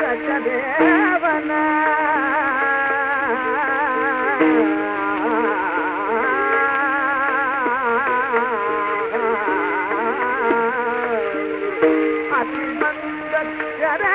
கச்சதேவனா. அத்திமங்கரே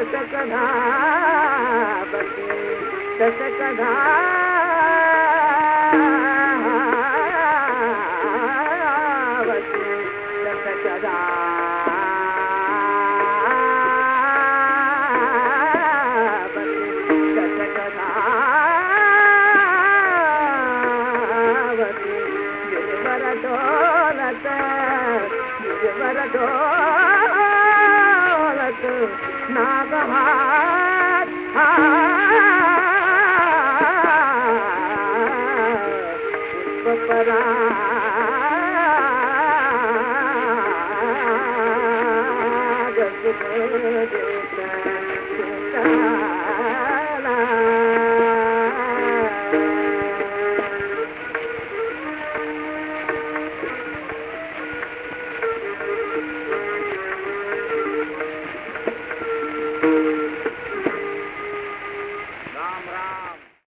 దశకథా బతి Thank you. వరదోలత ఇది వరదోలత నాగమా పరా జగ